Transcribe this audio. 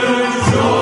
Senhor.